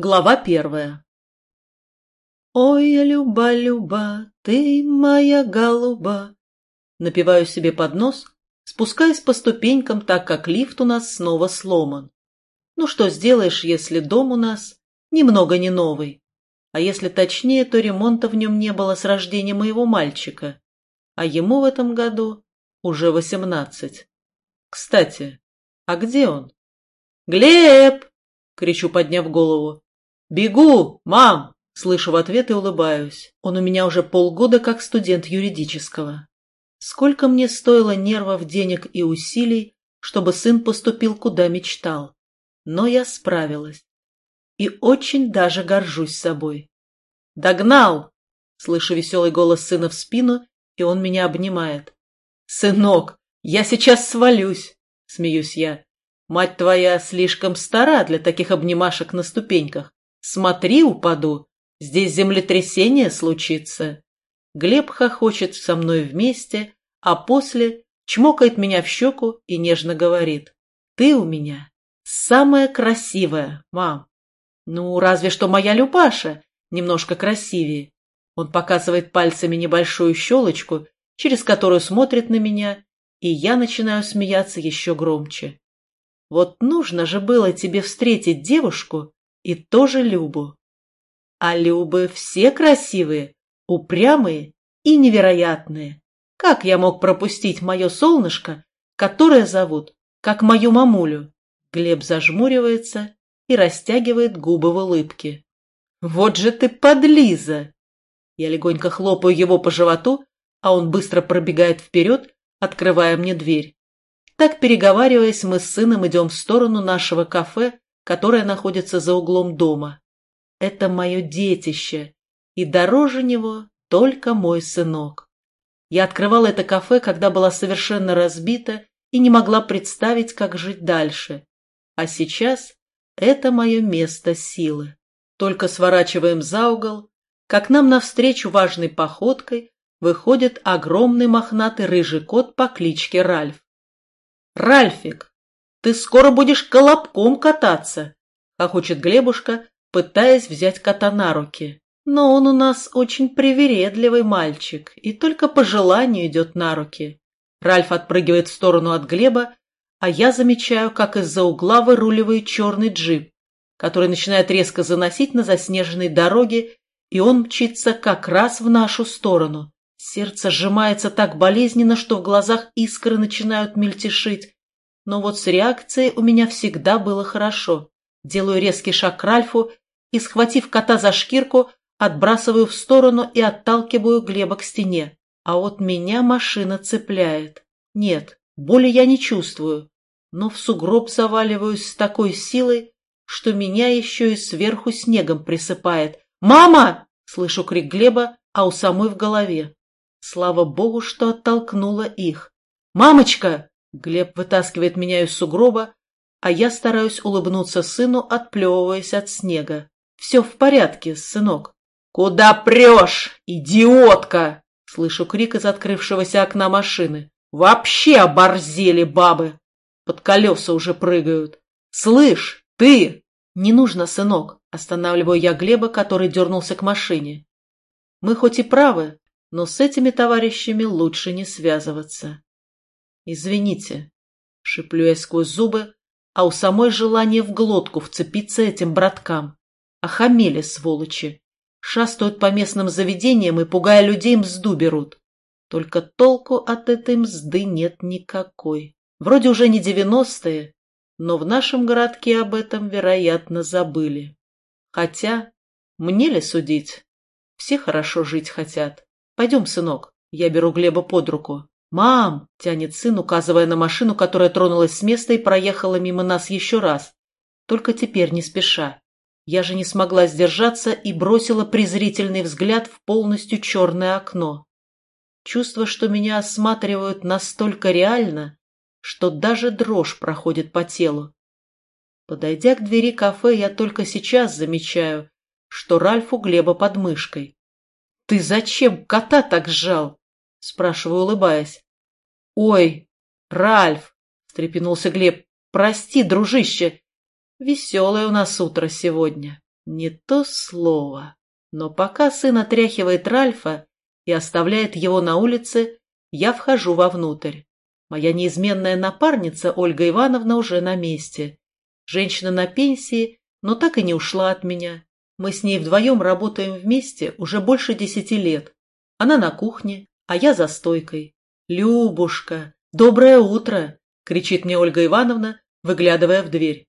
Глава первая «Ой, Люба, Люба, ты моя голуба!» Напиваю себе под нос, спускаясь по ступенькам, так как лифт у нас снова сломан. Ну что сделаешь, если дом у нас немного не новый? А если точнее, то ремонта в нем не было с рождения моего мальчика, а ему в этом году уже восемнадцать. Кстати, а где он? «Глеб!» — кричу, подняв голову. «Бегу, мам!» — слышу в ответ и улыбаюсь. Он у меня уже полгода как студент юридического. Сколько мне стоило нервов, денег и усилий, чтобы сын поступил, куда мечтал. Но я справилась. И очень даже горжусь собой. «Догнал!» — слышу веселый голос сына в спину, и он меня обнимает. «Сынок, я сейчас свалюсь!» — смеюсь я. «Мать твоя слишком стара для таких обнимашек на ступеньках. Смотри, упаду. Здесь землетрясение случится. Глеб хохочет со мной вместе, а после чмокает меня в щеку и нежно говорит. Ты у меня самая красивая, мам. Ну, разве что моя Любаша немножко красивее. Он показывает пальцами небольшую щелочку, через которую смотрит на меня, и я начинаю смеяться еще громче. Вот нужно же было тебе встретить девушку, и тоже Любу. А Любы все красивые, упрямые и невероятные. Как я мог пропустить мое солнышко, которое зовут, как мою мамулю? Глеб зажмуривается и растягивает губы в улыбке. «Вот же ты подлиза!» Я легонько хлопаю его по животу, а он быстро пробегает вперед, открывая мне дверь. Так, переговариваясь, мы с сыном идем в сторону нашего кафе, которая находится за углом дома. Это мое детище, и дороже него только мой сынок. Я открывала это кафе, когда была совершенно разбита и не могла представить, как жить дальше. А сейчас это мое место силы. Только сворачиваем за угол, как нам навстречу важной походкой выходит огромный мохнатый рыжий кот по кличке Ральф. «Ральфик, ты скоро будешь колобком кататься!» — хохочет Глебушка, пытаясь взять кота на руки. Но он у нас очень привередливый мальчик и только по желанию идет на руки. Ральф отпрыгивает в сторону от Глеба, а я замечаю, как из-за угла выруливает черный джип, который начинает резко заносить на заснеженной дороге, и он мчится как раз в нашу сторону. Сердце сжимается так болезненно, что в глазах искры начинают мельтешить, но вот с реакцией у меня всегда было хорошо. Делаю резкий шаг к Ральфу и, схватив кота за шкирку, отбрасываю в сторону и отталкиваю Глеба к стене. А вот меня машина цепляет. Нет, боли я не чувствую, но в сугроб заваливаюсь с такой силой, что меня еще и сверху снегом присыпает. «Мама!» — слышу крик Глеба, а у самой в голове. Слава богу, что оттолкнула их. «Мамочка!» Глеб вытаскивает меня из сугроба, а я стараюсь улыбнуться сыну, отплевываясь от снега. «Все в порядке, сынок». «Куда прешь, идиотка?» Слышу крик из открывшегося окна машины. «Вообще оборзели бабы! Под колеса уже прыгают! Слышь, ты!» «Не нужно, сынок!» Останавливаю я Глеба, который дернулся к машине. «Мы хоть и правы, но с этими товарищами лучше не связываться. «Извините», — шиплю я сквозь зубы, а у самой желание в глотку вцепиться этим браткам. Охамели, сволочи. Шастают по местным заведениям и, пугая людей, мзду берут. Только толку от этой мзды нет никакой. Вроде уже не девяностые, но в нашем городке об этом, вероятно, забыли. Хотя, мне ли судить? Все хорошо жить хотят. Пойдем, сынок, я беру Глеба под руку. «Мам!» — тянет сын, указывая на машину, которая тронулась с места и проехала мимо нас еще раз. Только теперь не спеша. Я же не смогла сдержаться и бросила презрительный взгляд в полностью черное окно. Чувство, что меня осматривают настолько реально, что даже дрожь проходит по телу. Подойдя к двери кафе, я только сейчас замечаю, что Ральф у Глеба под мышкой. «Ты зачем кота так сжал?» — спрашиваю, улыбаясь. «Ой, Ральф!» — встрепенулся Глеб. «Прости, дружище. Веселое у нас утро сегодня. Не то слово. Но пока сын отряхивает Ральфа и оставляет его на улице, я вхожу вовнутрь. Моя неизменная напарница Ольга Ивановна уже на месте. Женщина на пенсии, но так и не ушла от меня. Мы с ней вдвоем работаем вместе уже больше десяти лет. Она на кухне, а я за стойкой. «Любушка, доброе утро!» — кричит мне Ольга Ивановна, выглядывая в дверь.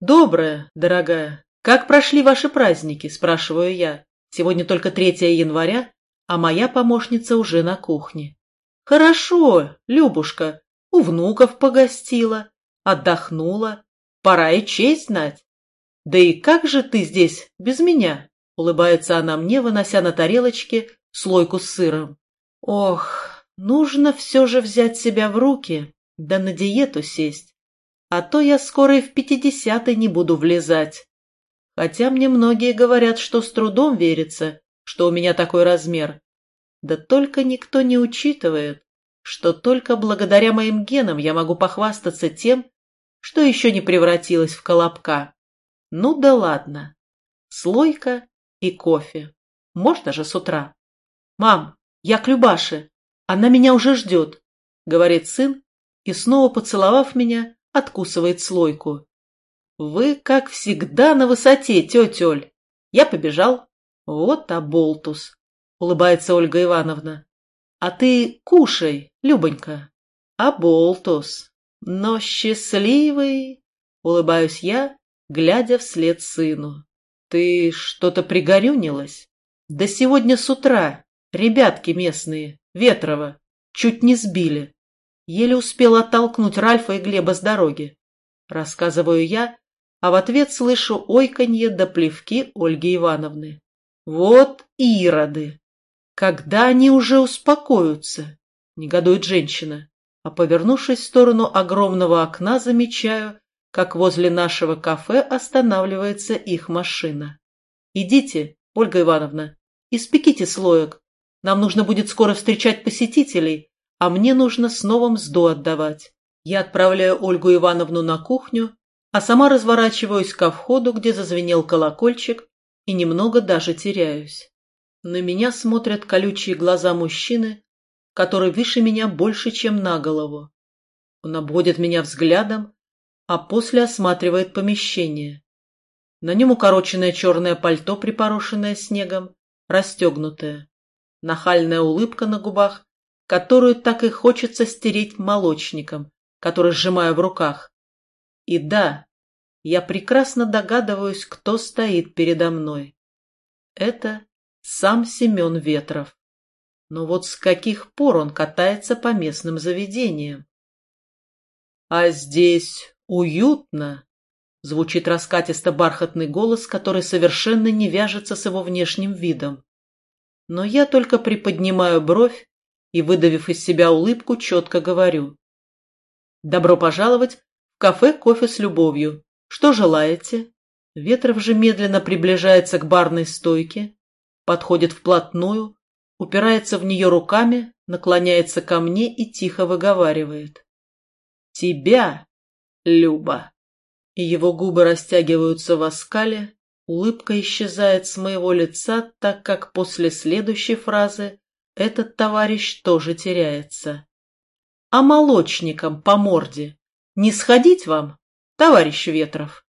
«Доброе, дорогая. Как прошли ваши праздники?» – спрашиваю я. Сегодня только 3 января, а моя помощница уже на кухне. «Хорошо, Любушка, у внуков погостила, отдохнула. Пора и честь знать. Да и как же ты здесь без меня?» – улыбается она мне, вынося на тарелочке слойку с сыром. «Ох, нужно все же взять себя в руки, да на диету сесть. А то я скоро и в пятидесятый не буду влезать. Хотя мне многие говорят, что с трудом верится, что у меня такой размер. Да только никто не учитывает, что только благодаря моим генам я могу похвастаться тем, что еще не превратилась в колобка. Ну да ладно. Слойка и кофе. Можно же с утра. «Мам, я к Любаше. Она меня уже ждет», — говорит сын, и снова поцеловав меня, откусывает слойку. «Вы, как всегда, на высоте, тетя Оль. Я побежал. Вот оболтус», — улыбается Ольга Ивановна. «А ты кушай, Любонька». «Оболтус. Но счастливый», — улыбаюсь я, глядя вслед сыну. «Ты что-то пригорюнилась? Да сегодня с утра ребятки местные, Ветрова, чуть не сбили. Еле успел оттолкнуть Ральфа и Глеба с дороги. Рассказываю я, а в ответ слышу ойканье до плевки Ольги Ивановны. Вот ироды! Когда они уже успокоятся? Негодует женщина. А повернувшись в сторону огромного окна, замечаю, как возле нашего кафе останавливается их машина. «Идите, Ольга Ивановна, испеките слоек. Нам нужно будет скоро встречать посетителей, а мне нужно снова мзду отдавать. Я отправляю Ольгу Ивановну на кухню, а сама разворачиваюсь ко входу, где зазвенел колокольчик, и немного даже теряюсь. На меня смотрят колючие глаза мужчины, который выше меня больше, чем на голову. Он обводит меня взглядом, а после осматривает помещение. На нем укороченное черное пальто, припорошенное снегом, расстегнутое. Нахальная улыбка на губах которую так и хочется стереть молочником, который сжимаю в руках. И да, я прекрасно догадываюсь, кто стоит передо мной. Это сам Семен Ветров. Но вот с каких пор он катается по местным заведениям? А здесь уютно, звучит раскатисто-бархатный голос, который совершенно не вяжется с его внешним видом. Но я только приподнимаю бровь и, выдавив из себя улыбку, четко говорю. «Добро пожаловать в кафе «Кофе с любовью». Что желаете?» Ветров же медленно приближается к барной стойке, подходит вплотную, упирается в нее руками, наклоняется ко мне и тихо выговаривает. «Тебя, Люба!» И его губы растягиваются в оскале, улыбка исчезает с моего лица, так как после следующей фразы этот товарищ тоже теряется. А молочникам по морде не сходить вам, товарищ Ветров?